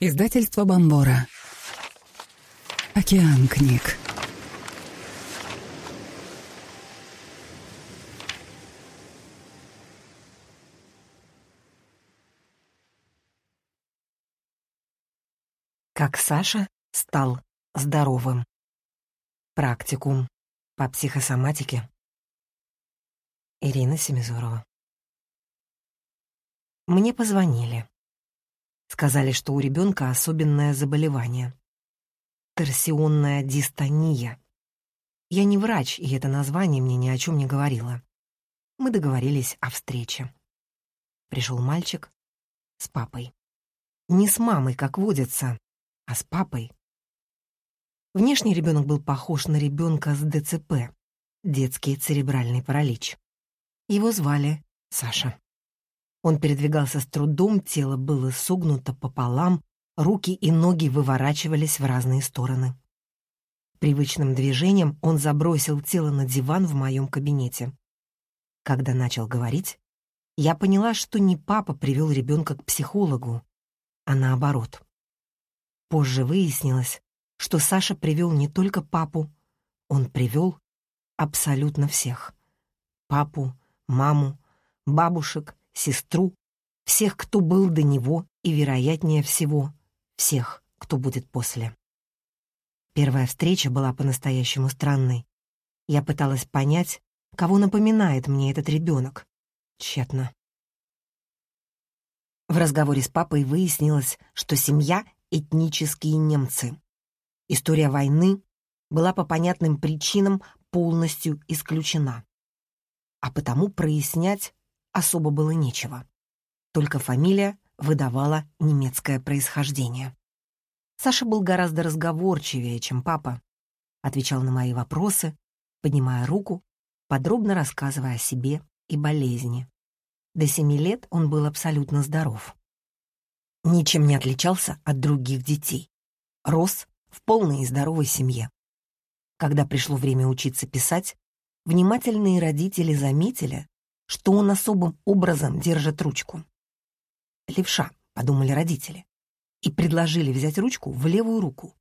Издательство Бомбора. Океан книг. Как Саша стал здоровым. Практикум по психосоматике. Ирина Семизорова. Мне позвонили. Сказали, что у ребенка особенное заболевание. Торсионная дистония. Я не врач, и это название мне ни о чем не говорило. Мы договорились о встрече. Пришел мальчик с папой. Не с мамой, как водится, а с папой. Внешне ребенок был похож на ребенка с ДЦП, детский церебральный паралич. Его звали Саша. Он передвигался с трудом, тело было согнуто пополам, руки и ноги выворачивались в разные стороны. Привычным движением он забросил тело на диван в моем кабинете. Когда начал говорить, я поняла, что не папа привел ребенка к психологу, а наоборот. Позже выяснилось, что Саша привел не только папу, он привел абсолютно всех. Папу, маму, бабушек сестру, всех, кто был до него, и, вероятнее всего, всех, кто будет после. Первая встреча была по-настоящему странной. Я пыталась понять, кого напоминает мне этот ребенок. Тщетно. В разговоре с папой выяснилось, что семья — этнические немцы. История войны была по понятным причинам полностью исключена. А потому прояснять особо было нечего. Только фамилия выдавала немецкое происхождение. Саша был гораздо разговорчивее, чем папа. Отвечал на мои вопросы, поднимая руку, подробно рассказывая о себе и болезни. До семи лет он был абсолютно здоров. Ничем не отличался от других детей. Рос в полной и здоровой семье. Когда пришло время учиться писать, внимательные родители заметили, что он особым образом держит ручку. «Левша», — подумали родители, и предложили взять ручку в левую руку.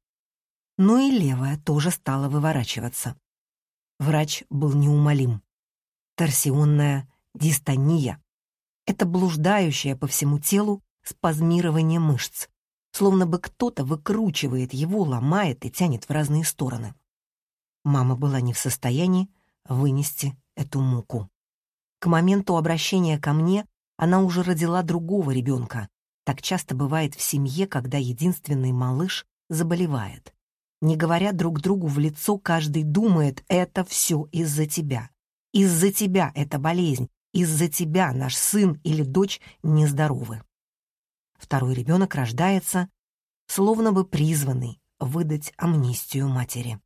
Но и левая тоже стала выворачиваться. Врач был неумолим. Торсионная дистония — это блуждающее по всему телу спазмирование мышц, словно бы кто-то выкручивает его, ломает и тянет в разные стороны. Мама была не в состоянии вынести эту муку. К моменту обращения ко мне она уже родила другого ребенка. Так часто бывает в семье, когда единственный малыш заболевает. Не говоря друг другу в лицо, каждый думает, это все из-за тебя. Из-за тебя эта болезнь, из-за тебя наш сын или дочь нездоровы. Второй ребенок рождается, словно бы призванный выдать амнистию матери.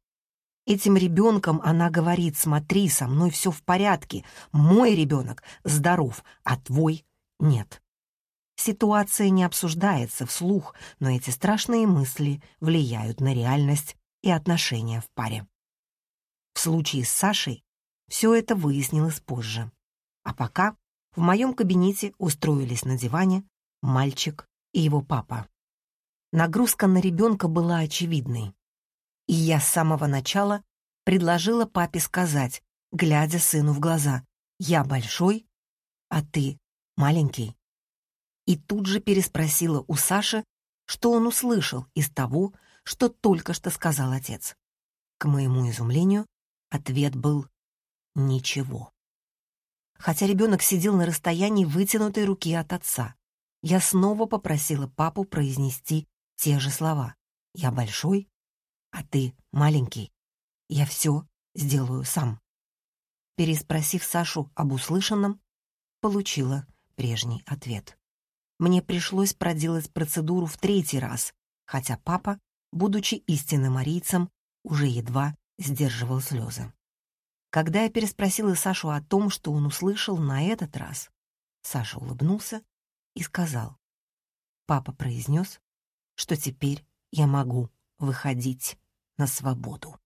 Этим ребенком она говорит, смотри, со мной все в порядке, мой ребенок здоров, а твой нет. Ситуация не обсуждается вслух, но эти страшные мысли влияют на реальность и отношения в паре. В случае с Сашей все это выяснилось позже. А пока в моем кабинете устроились на диване мальчик и его папа. Нагрузка на ребенка была очевидной. И я с самого начала предложила папе сказать, глядя сыну в глаза, «Я большой, а ты маленький». И тут же переспросила у Саши, что он услышал из того, что только что сказал отец. К моему изумлению, ответ был «ничего». Хотя ребенок сидел на расстоянии вытянутой руки от отца, я снова попросила папу произнести те же слова. «Я большой, а ты маленький. Я все сделаю сам. Переспросив Сашу об услышанном, получила прежний ответ. Мне пришлось проделать процедуру в третий раз, хотя папа, будучи истинным марийцем, уже едва сдерживал слезы. Когда я переспросила Сашу о том, что он услышал на этот раз, Саша улыбнулся и сказал. Папа произнес, что теперь я могу выходить на свободу.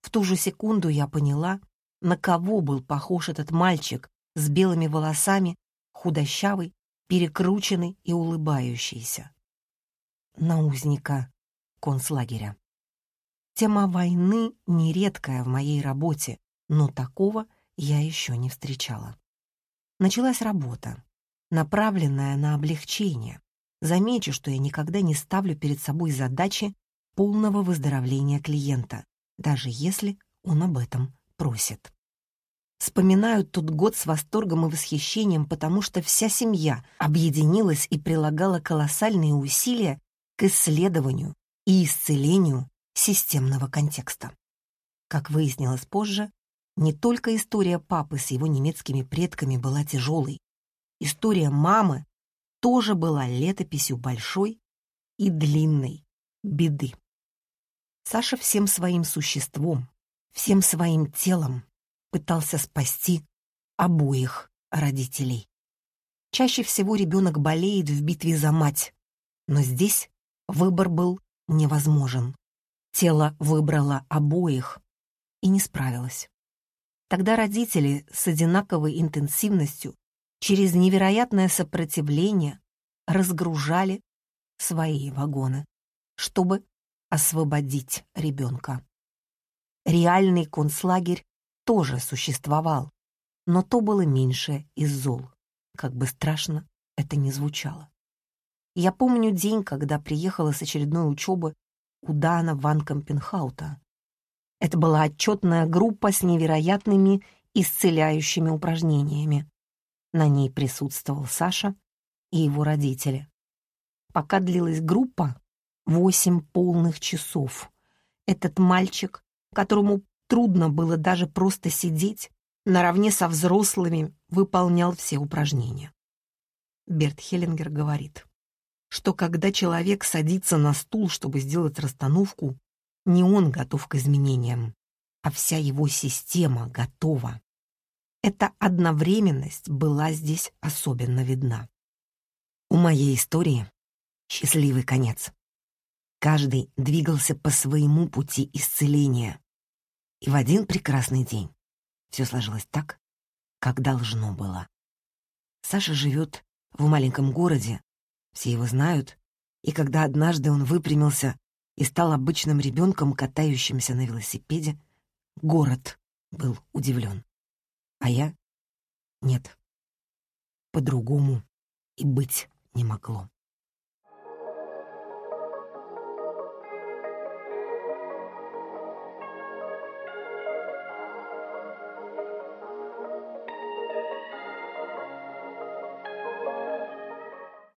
В ту же секунду я поняла, на кого был похож этот мальчик с белыми волосами, худощавый, перекрученный и улыбающийся. на узника концлагеря. Тема войны нередкая в моей работе, но такого я еще не встречала. Началась работа, направленная на облегчение. Замечу, что я никогда не ставлю перед собой задачи полного выздоровления клиента, даже если он об этом просит. Вспоминаю тот год с восторгом и восхищением, потому что вся семья объединилась и прилагала колоссальные усилия к исследованию и исцелению системного контекста. Как выяснилось позже, не только история папы с его немецкими предками была тяжелой. История мамы тоже была летописью большой и длинной беды. Саша всем своим существом, всем своим телом пытался спасти обоих родителей. Чаще всего ребенок болеет в битве за мать, но здесь выбор был невозможен. Тело выбрало обоих и не справилось. Тогда родители с одинаковой интенсивностью через невероятное сопротивление разгружали свои вагоны, чтобы освободить ребенка. Реальный концлагерь тоже существовал, но то было меньше из зол, как бы страшно это ни звучало. Я помню день, когда приехала с очередной учебы у Дана Ван Кампенхаута. Это была отчетная группа с невероятными исцеляющими упражнениями. На ней присутствовал Саша и его родители. Пока длилась группа, восемь полных часов, этот мальчик, которому трудно было даже просто сидеть, наравне со взрослыми выполнял все упражнения. Берт Хеллингер говорит, что когда человек садится на стул, чтобы сделать расстановку, не он готов к изменениям, а вся его система готова. Эта одновременность была здесь особенно видна. У моей истории счастливый конец. Каждый двигался по своему пути исцеления. И в один прекрасный день все сложилось так, как должно было. Саша живет в маленьком городе, все его знают, и когда однажды он выпрямился и стал обычным ребенком, катающимся на велосипеде, город был удивлен. А я — нет. По-другому и быть не могло.